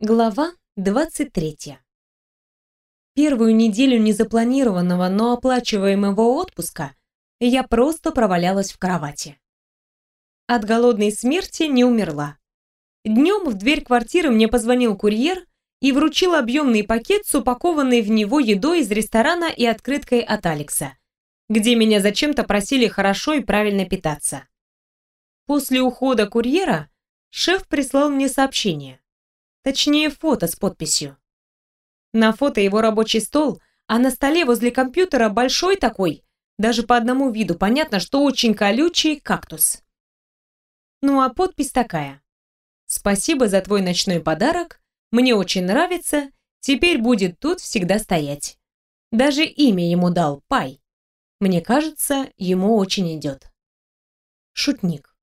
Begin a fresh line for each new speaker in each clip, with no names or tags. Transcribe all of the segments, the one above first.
Глава 23. Первую неделю незапланированного, но оплачиваемого отпуска я просто провалялась в кровати. От голодной смерти не умерла. Днем в дверь квартиры мне позвонил курьер и вручил объемный пакет с упакованной в него едой из ресторана и открыткой от Алекса, где меня зачем-то просили хорошо и правильно питаться. После ухода курьера шеф прислал мне сообщение – Точнее, фото с подписью. На фото его рабочий стол, а на столе возле компьютера большой такой, даже по одному виду понятно, что очень колючий кактус. Ну а подпись такая. «Спасибо за твой ночной подарок, мне очень нравится, теперь будет тут всегда стоять». Даже имя ему дал, Пай. Мне кажется, ему очень идет. Шутник.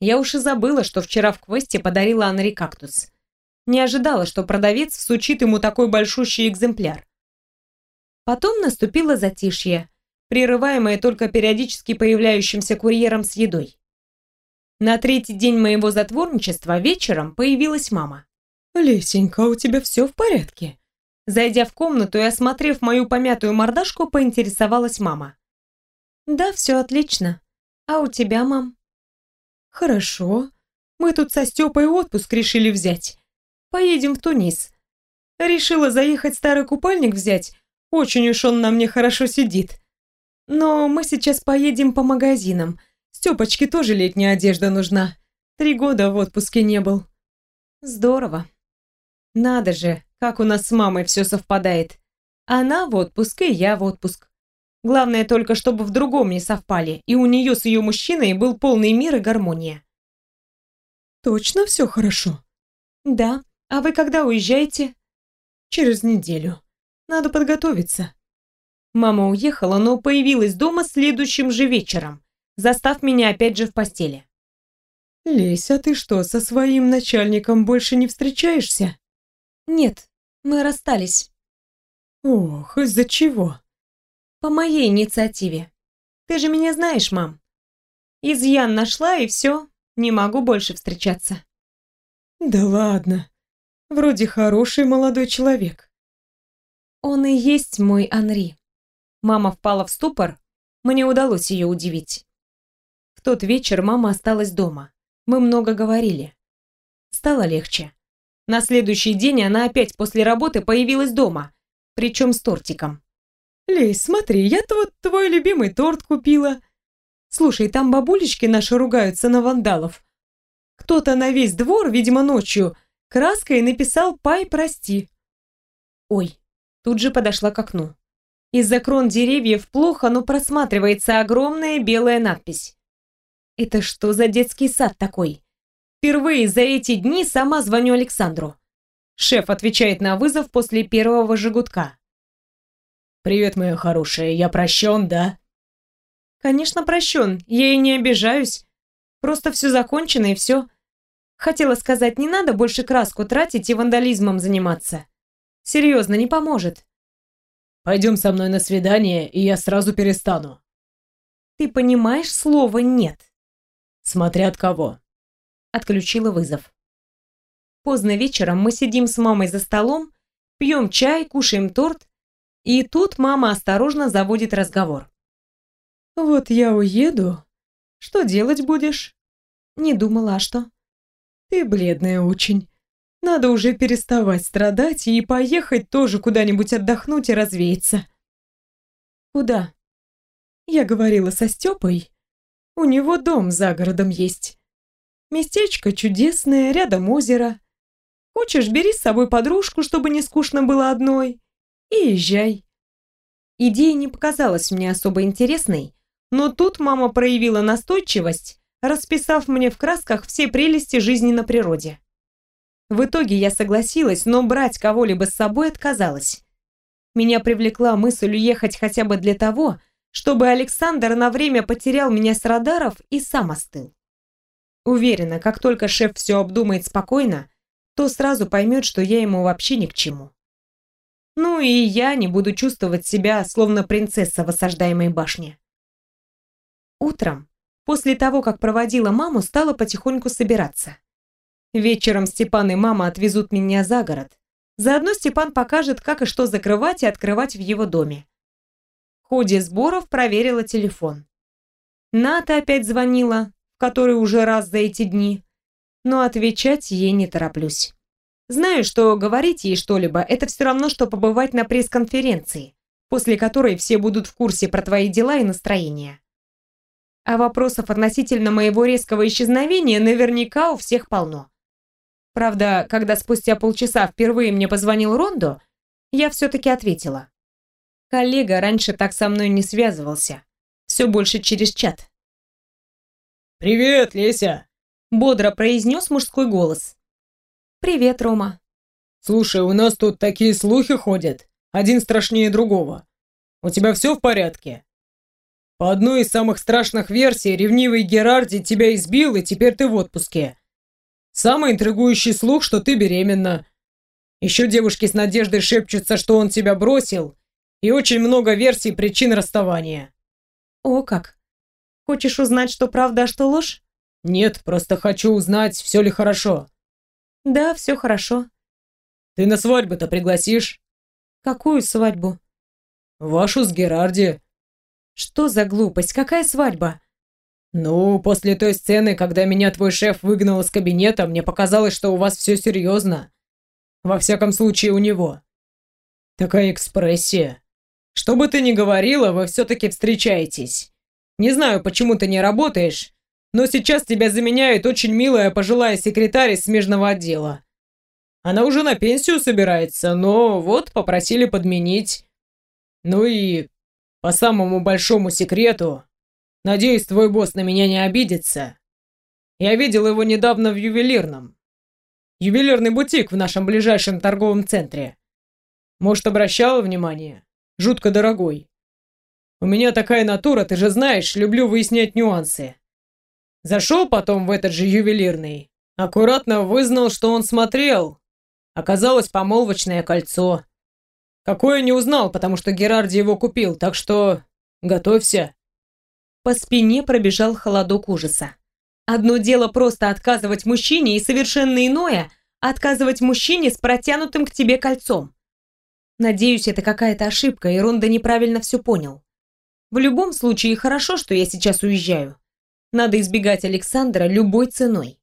Я уж и забыла, что вчера в квесте подарила Анри кактус. Не ожидала, что продавец всучит ему такой большущий экземпляр. Потом наступило затишье, прерываемое только периодически появляющимся курьером с едой. На третий день моего затворничества вечером появилась мама.
«Лесенька, у тебя все в порядке?»
Зайдя в комнату и осмотрев мою помятую мордашку, поинтересовалась мама. «Да, все отлично. А у тебя, мам?»
«Хорошо. Мы тут со Степой отпуск решили взять. Поедем в Тунис. Решила заехать старый купальник взять. Очень уж он на мне хорошо сидит. Но мы сейчас поедем по магазинам. Степочке тоже летняя одежда нужна. Три года в отпуске не был.
Здорово. Надо же, как у нас с мамой все совпадает. Она в отпуск, и я в отпуск. Главное только, чтобы в другом не совпали, и у нее с ее мужчиной был полный мир и гармония.
Точно все хорошо?
Да, «А вы когда уезжаете?»
«Через неделю. Надо подготовиться».
Мама уехала, но появилась дома следующим же вечером, застав меня опять же в постели.
«Лесь, а ты что, со своим начальником больше не встречаешься?»
«Нет, мы расстались».
«Ох, из-за чего?»
«По моей инициативе. Ты же меня знаешь, мам. Изъян нашла, и все, не могу больше встречаться».
«Да ладно. Вроде хороший молодой человек.
Он и есть мой Анри. Мама впала в ступор. Мне удалось ее удивить. В тот вечер мама осталась дома. Мы много говорили. Стало легче. На следующий день она опять после работы появилась дома, причем с тортиком.
«Лесь, смотри, я-то вот твой любимый торт купила. Слушай, там бабулечки наши ругаются на вандалов. Кто-то на весь двор, видимо, ночью, краской написал «Пай, прости».
Ой, тут же подошла к окну. Из-за крон деревьев плохо, но просматривается огромная белая надпись. Это что за детский сад такой? Впервые за эти дни сама звоню Александру. Шеф отвечает на вызов после первого жигутка.
«Привет, моя хорошая, я прощен, да?»
«Конечно прощен, я и не обижаюсь. Просто все закончено и все. Хотела сказать, не надо больше краску тратить и вандализмом заниматься. Серьезно, не поможет.
Пойдем со мной на свидание, и я сразу перестану.
Ты понимаешь слово «нет»?
Смотря от кого.
Отключила вызов. Поздно вечером мы сидим с мамой за столом, пьем чай, кушаем торт, и тут мама осторожно заводит разговор.
«Вот я уеду. Что делать будешь?»
Не думала, а что?
Ты бледная очень. Надо уже переставать страдать и поехать тоже куда-нибудь отдохнуть и развеяться.
Куда?
Я говорила со Степой. У него дом за городом есть. Местечко чудесное, рядом озеро. Хочешь, бери с собой подружку, чтобы не скучно было одной, и езжай.
Идея не показалась мне особо интересной, но тут мама проявила настойчивость расписав мне в красках все прелести жизни на природе. В итоге я согласилась, но брать кого-либо с собой отказалась. Меня привлекла мысль уехать хотя бы для того, чтобы Александр на время потерял меня с радаров и сам остыл. Уверена, как только шеф все обдумает спокойно, то сразу поймет, что я ему вообще ни к чему. Ну и я не буду чувствовать себя, словно принцесса в осаждаемой башне. Утром После того, как проводила маму, стала потихоньку собираться. Вечером Степан и мама отвезут меня за город. Заодно Степан покажет, как и что закрывать и открывать в его доме. В ходе сборов проверила телефон. Ната опять звонила, в который уже раз за эти дни, но отвечать ей не тороплюсь. Знаю, что говорить ей что-либо – это все равно, что побывать на пресс-конференции, после которой все будут в курсе про твои дела и настроение. А вопросов относительно моего резкого исчезновения наверняка у всех полно. Правда, когда спустя полчаса впервые мне позвонил Рондо, я все-таки ответила. Коллега раньше так со мной не связывался. Все больше через чат.
«Привет, Леся!»
Бодро произнес мужской голос. «Привет, Рома».
«Слушай, у нас тут такие слухи ходят. Один страшнее другого. У тебя все в порядке?» По одной из самых страшных версий, ревнивый Герарди тебя избил, и теперь ты в отпуске. Самый интригующий слух, что ты беременна. Еще девушки с надеждой шепчутся, что он тебя бросил, и очень много версий причин расставания.
О как! Хочешь узнать, что правда, а что ложь?
Нет, просто хочу узнать, все ли хорошо.
Да, все хорошо.
Ты на свадьбу-то пригласишь?
Какую свадьбу?
Вашу с Герарди.
Что за глупость? Какая свадьба?
«Ну, после той сцены, когда меня твой шеф выгнал из кабинета, мне показалось, что у вас все серьезно. Во всяком случае, у него. Такая экспрессия. Что бы ты ни говорила, вы все-таки встречаетесь. Не знаю, почему ты не работаешь, но сейчас тебя заменяет очень милая пожилая секретарь из смежного отдела. Она уже на пенсию собирается, но вот попросили подменить. Ну и по самому большому секрету, Надеюсь, твой босс на меня не обидится. Я видел его недавно в ювелирном. Ювелирный бутик в нашем ближайшем торговом центре. Может, обращала внимание? Жутко дорогой. У меня такая натура, ты же знаешь, люблю выяснять нюансы. Зашел потом в этот же ювелирный. Аккуратно вызнал, что он смотрел. Оказалось помолвочное кольцо. Какое не узнал, потому что Герарди его купил, так что готовься.
По спине пробежал холодок ужаса. Одно дело просто отказывать мужчине, и совершенно иное – отказывать мужчине с протянутым к тебе кольцом. Надеюсь, это какая-то ошибка, и Ронда неправильно все понял. В любом случае, хорошо, что я сейчас уезжаю. Надо избегать Александра любой ценой.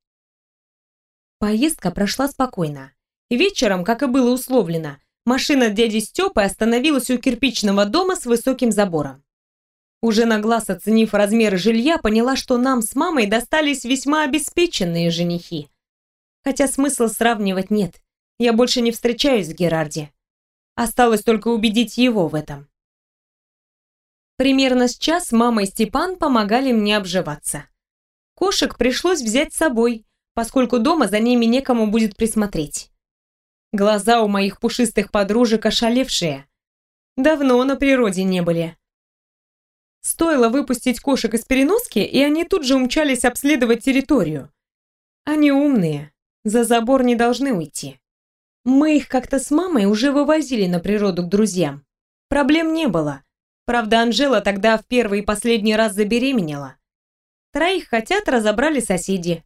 Поездка прошла спокойно. Вечером, как и было условлено, машина дяди Степы остановилась у кирпичного дома с высоким забором. Уже на глаз оценив размеры жилья, поняла, что нам с мамой достались весьма обеспеченные женихи. Хотя смысла сравнивать нет. Я больше не встречаюсь с Герарди. Осталось только убедить его в этом. Примерно с час мама и Степан помогали мне обживаться. Кошек пришлось взять с собой, поскольку дома за ними некому будет присмотреть. Глаза у моих пушистых подружек ошалевшие. Давно на природе не были. Стоило выпустить кошек из переноски, и они тут же умчались обследовать территорию. Они умные, за забор не должны уйти. Мы их как-то с мамой уже вывозили на природу к друзьям. Проблем не было. Правда, Анжела тогда в первый и последний раз забеременела. Троих хотят разобрали соседи.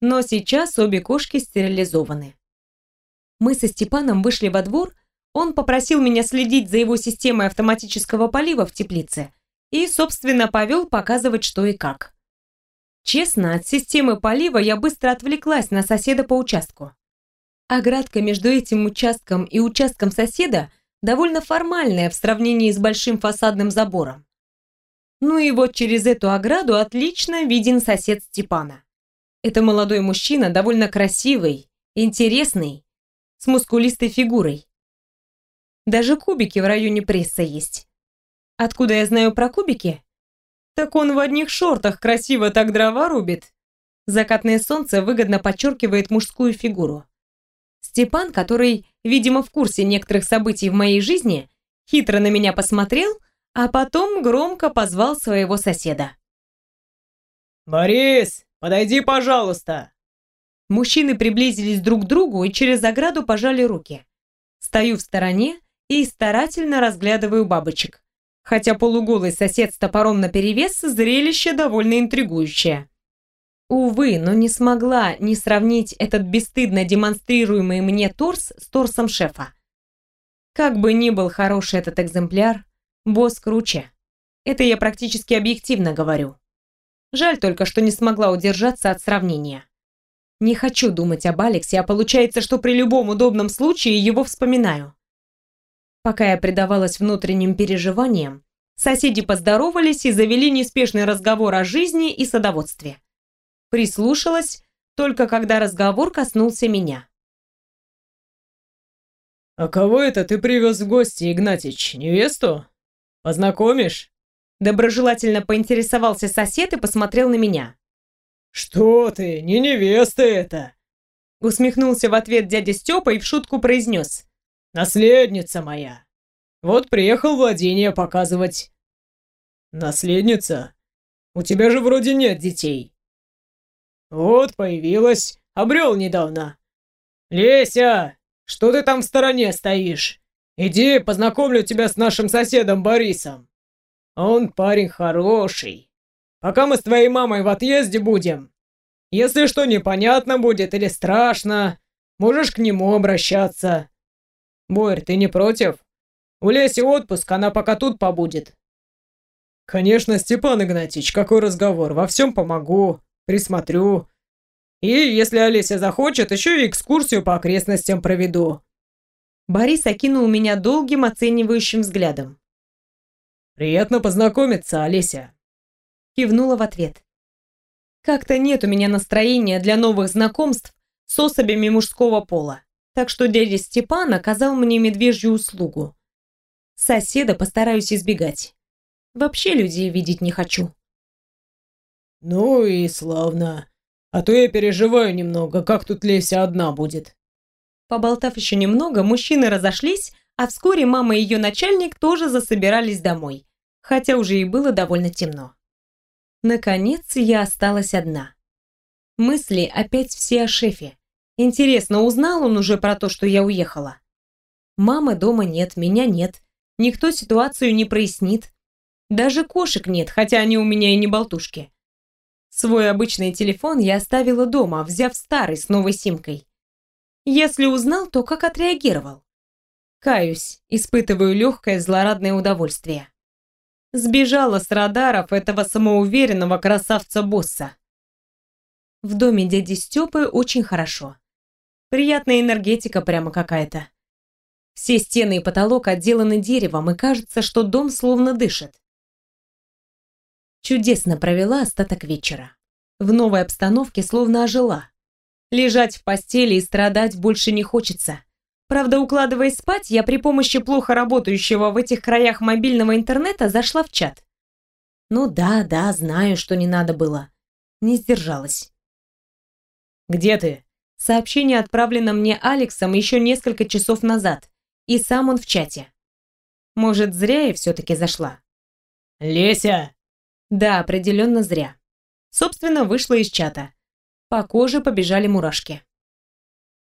Но сейчас обе кошки стерилизованы. Мы со Степаном вышли во двор, он попросил меня следить за его системой автоматического полива в теплице – и, собственно, повел показывать, что и как. Честно, от системы полива я быстро отвлеклась на соседа по участку. Оградка между этим участком и участком соседа довольно формальная в сравнении с большим фасадным забором. Ну и вот через эту ограду отлично виден сосед Степана. Это молодой мужчина, довольно красивый, интересный, с мускулистой фигурой. Даже кубики в районе пресса есть. Откуда я знаю про кубики? Так он в одних шортах красиво так дрова рубит. Закатное солнце выгодно подчеркивает мужскую фигуру. Степан, который, видимо, в курсе некоторых событий в моей жизни, хитро на меня посмотрел, а потом громко позвал своего соседа.
«Борис, подойди, пожалуйста!»
Мужчины приблизились друг к другу и через ограду пожали руки. Стою в стороне и старательно разглядываю бабочек хотя полуголый сосед с топором наперевес зрелище довольно интригующее. Увы, но не смогла не сравнить этот бесстыдно демонстрируемый мне торс с торсом шефа. Как бы ни был хороший этот экземпляр, босс круче. Это я практически объективно говорю. Жаль только, что не смогла удержаться от сравнения. Не хочу думать об Алексе, а получается, что при любом удобном случае его вспоминаю. Пока я предавалась внутренним переживаниям, соседи поздоровались и завели неспешный разговор о жизни и садоводстве. Прислушалась, только когда разговор коснулся меня.
«А кого это ты привез в гости, Игнатич? Невесту? Познакомишь?»
Доброжелательно поинтересовался сосед и посмотрел на меня.
«Что ты, не невеста это!»
Усмехнулся в ответ дядя Степа и в шутку произнес.
«Наследница моя! Вот приехал владение показывать». «Наследница? У тебя же вроде нет детей». «Вот появилась, обрел недавно». «Леся, что ты там в стороне стоишь? Иди, познакомлю тебя с нашим соседом Борисом. Он парень хороший. Пока мы с твоей мамой в отъезде будем, если что непонятно будет или страшно, можешь к нему обращаться. Бойр, ты не против? У Леси отпуск, она пока тут побудет. Конечно, Степан Игнатьевич, какой разговор, во всем помогу, присмотрю. И если Олеся захочет, еще и экскурсию по окрестностям проведу».
Борис окинул меня долгим оценивающим взглядом.
«Приятно познакомиться, Олеся», —
кивнула в ответ. «Как-то нет у меня настроения для новых знакомств с особями мужского пола, так что дядя Степан оказал мне медвежью услугу. Соседа постараюсь избегать. Вообще людей видеть не хочу».
«Ну и славно», а то я переживаю немного, как тут Леся одна будет.
Поболтав еще немного, мужчины разошлись, а вскоре мама и ее начальник тоже засобирались домой, хотя уже и было довольно темно. Наконец я осталась одна. Мысли опять все о шефе. Интересно, узнал он уже про то, что я уехала? Мамы дома нет, меня нет. Никто ситуацию не прояснит. Даже кошек нет, хотя они у меня и не болтушки. Свой обычный телефон я оставила дома, взяв старый с новой симкой. Если узнал, то как отреагировал? Каюсь, испытываю легкое злорадное удовольствие. Сбежала с радаров этого самоуверенного красавца-босса. В доме дяди Степы очень хорошо. Приятная энергетика прямо какая-то. Все стены и потолок отделаны деревом, и кажется, что дом словно дышит. Чудесно провела остаток вечера. В новой обстановке словно ожила. Лежать в постели и страдать больше не хочется. Правда, укладываясь спать, я при помощи плохо работающего в этих краях мобильного интернета зашла в чат. Ну да, да, знаю, что не надо было. Не сдержалась.
«Где ты?»
Сообщение отправлено мне Алексом еще несколько часов назад, и сам он в чате. Может, зря я все-таки зашла.
«Леся!»
Да, определенно зря. Собственно, вышла из чата. По коже побежали мурашки.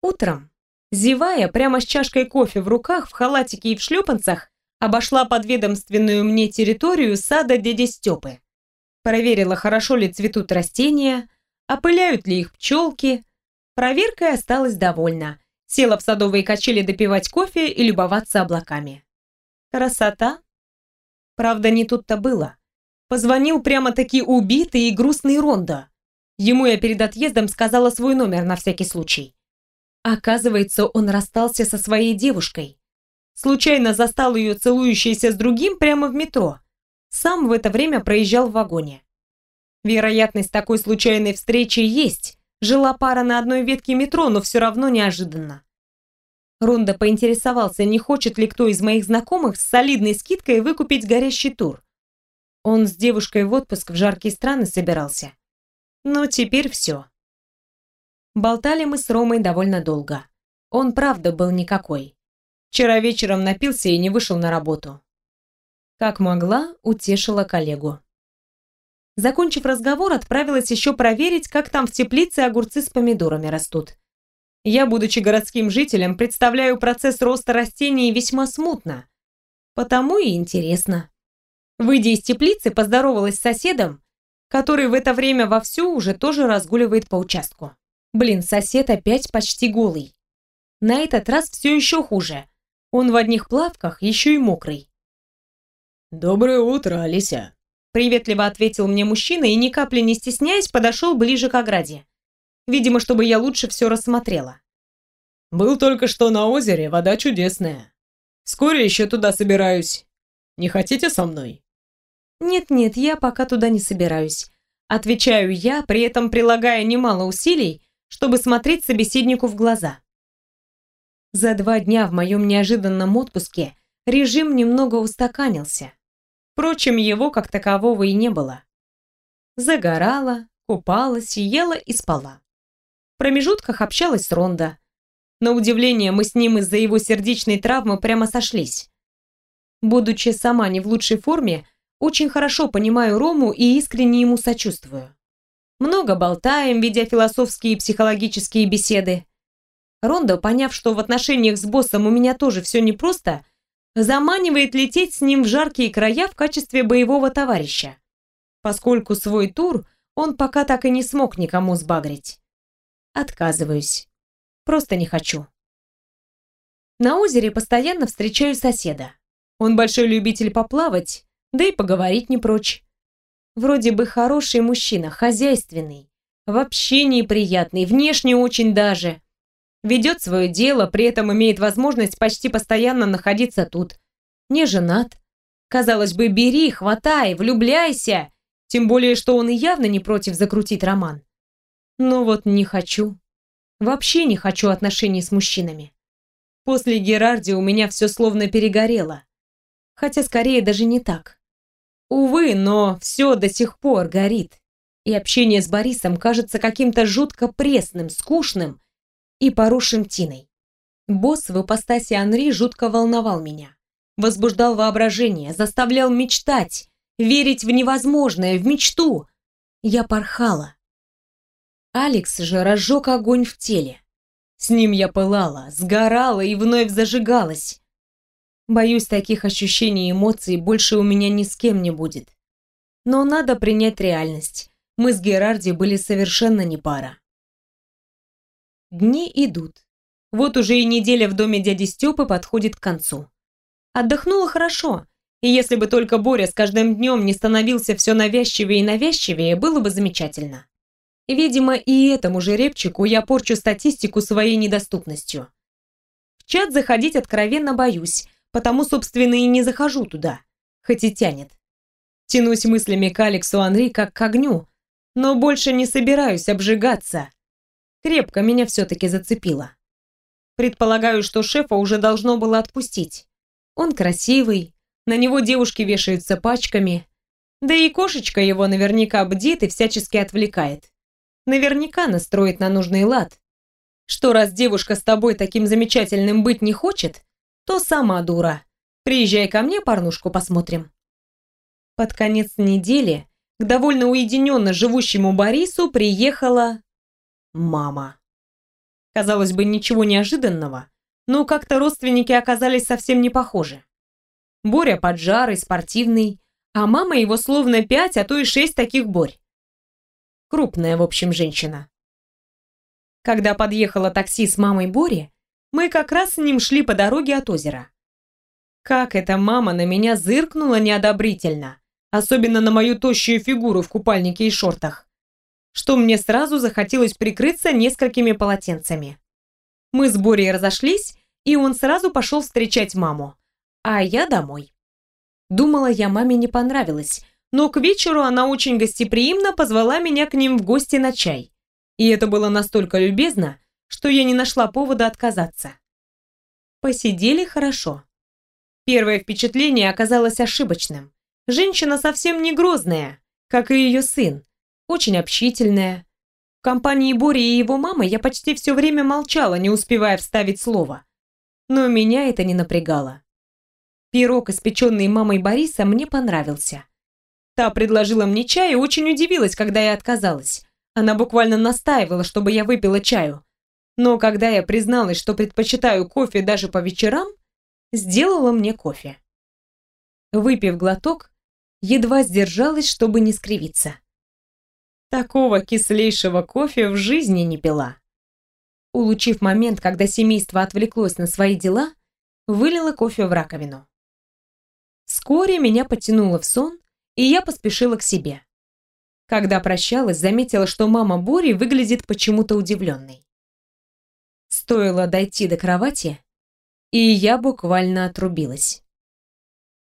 Утром, зевая прямо с чашкой кофе в руках, в халатике и в шлепанцах, обошла подведомственную мне территорию сада дяди Степы. Проверила, хорошо ли цветут растения, опыляют ли их пчелки. Проверкой осталась довольна. Села в садовые качели допивать кофе и любоваться облаками. Красота? Правда, не тут-то было. Позвонил прямо-таки убитый и грустный Ронда. Ему я перед отъездом сказала свой номер на всякий случай. Оказывается, он расстался со своей девушкой. Случайно застал ее целующейся с другим прямо в метро. Сам в это время проезжал в вагоне. Вероятность такой случайной встречи есть. Жила пара на одной ветке метро, но все равно неожиданно. Ронда поинтересовался, не хочет ли кто из моих знакомых с солидной скидкой выкупить горящий тур. Он с девушкой в отпуск в жаркие страны собирался. Но теперь все. Болтали мы с Ромой довольно долго. Он правда был никакой. Вчера вечером напился и не вышел на работу. Как могла, утешила коллегу. Закончив разговор, отправилась еще проверить, как там в теплице огурцы с помидорами растут. Я, будучи городским жителем, представляю процесс роста растений весьма смутно. Потому и интересно. Выйдя из теплицы, поздоровалась с соседом который в это время вовсю уже тоже разгуливает по участку. Блин, сосед опять почти голый. На этот раз все еще хуже. Он в одних плавках, еще и мокрый.
«Доброе утро, Алися», —
приветливо ответил мне мужчина и, ни капли не стесняясь, подошел ближе к ограде. Видимо, чтобы я лучше все рассмотрела.
«Был только что на озере, вода чудесная. Вскоре еще туда собираюсь. Не хотите со мной?»
«Нет-нет, я пока туда не собираюсь», — отвечаю я, при этом прилагая немало усилий, чтобы смотреть собеседнику в глаза. За два дня в моем неожиданном отпуске режим немного устаканился. Впрочем, его как такового и не было. Загорала, купалась, ела и спала. В промежутках общалась с Ронда. На удивление, мы с ним из-за его сердечной травмы прямо сошлись. Будучи сама не в лучшей форме, очень хорошо понимаю Рому и искренне ему сочувствую. Много болтаем, ведя философские и психологические беседы. Ронда, поняв, что в отношениях с боссом у меня тоже все непросто, заманивает лететь с ним в жаркие края в качестве боевого товарища, поскольку свой тур он пока так и не смог никому сбагрить. Отказываюсь. Просто не хочу. На озере постоянно встречаю соседа. Он большой любитель поплавать, да и поговорить не прочь. Вроде бы хороший мужчина, хозяйственный, в общении приятный, внешне очень даже. Ведет свое дело, при этом имеет возможность почти постоянно находиться тут. Не женат. Казалось бы, бери, хватай, влюбляйся. Тем более, что он явно не против закрутить роман. Но вот не хочу. Вообще не хочу отношений с мужчинами. После Герарди у меня все словно перегорело. Хотя скорее даже не так. Увы, но все до сих пор горит. И общение с Борисом кажется каким-то жутко пресным, скучным и поросшим тиной. Босс в ипостаси Анри жутко волновал меня. Возбуждал воображение, заставлял мечтать, верить в невозможное, в мечту. Я порхала. Алекс же разжег огонь в теле. С ним я пылала, сгорала и вновь зажигалась. Боюсь, таких ощущений и эмоций больше у меня ни с кем не будет. Но надо принять реальность. Мы с Герарди были совершенно не пара. Дни идут. Вот уже и неделя в доме дяди Степы подходит к концу. Отдохнула хорошо, и если бы только Боря с каждым днем не становился все навязчивее и навязчивее, было бы замечательно. Видимо, и этому жеребчику я порчу статистику своей недоступностью. В чат заходить откровенно боюсь, потому, собственно, и не захожу туда, хоть и тянет. Тянусь мыслями к Алексу Анри как к огню, но больше не собираюсь обжигаться. Крепко меня все-таки зацепило. Предполагаю, что шефа уже должно было отпустить. Он красивый, на него девушки вешаются пачками, да и кошечка его наверняка бдит и всячески отвлекает. Наверняка настроит на нужный лад. Что раз девушка с тобой таким замечательным быть не хочет, то сама дура. Приезжай ко мне, порнушку посмотрим. Под конец недели к довольно уединенно живущему Борису приехала мама. Казалось бы, ничего неожиданного, но как-то родственники оказались совсем не похожи. Боря поджарый, спортивный, а мама его словно пять, а то и шесть таких Борь. Крупная, в общем, женщина. Когда подъехало такси с мамой Бори, мы как раз с ним шли по дороге от озера. Как эта мама на меня зыркнула неодобрительно, особенно на мою тощую фигуру в купальнике и шортах, что мне сразу захотелось прикрыться несколькими полотенцами. Мы с Борей разошлись, и он сразу пошел встречать маму, а я домой. Думала, я маме не понравилась, но к вечеру она очень гостеприимно позвала меня к ним в гости на чай. И это было настолько любезно, что я не нашла повода отказаться. Посидели хорошо. Первое впечатление оказалось ошибочным. Женщина совсем не грозная, как и ее сын, очень общительная. В компании Бори и его мамы я почти все время молчала, не успевая вставить слово. Но меня это не напрягало. Пирог, испеченный мамой Бориса, мне понравился. Та предложила мне чай и очень удивилась, когда я отказалась. Она буквально настаивала, чтобы я выпила чаю, но когда я призналась, что предпочитаю кофе даже по вечерам, сделала мне кофе. Выпив глоток, едва сдержалась, чтобы не скривиться.
Такого кислейшего кофе в жизни не пила.
Улучив момент, когда семейство отвлеклось на свои дела, вылила кофе в раковину. Вскоре меня потянуло в сон, и я поспешила к себе. Когда прощалась, заметила, что мама Бори выглядит почему-то удивленной. Стоило дойти до кровати, и я буквально отрубилась.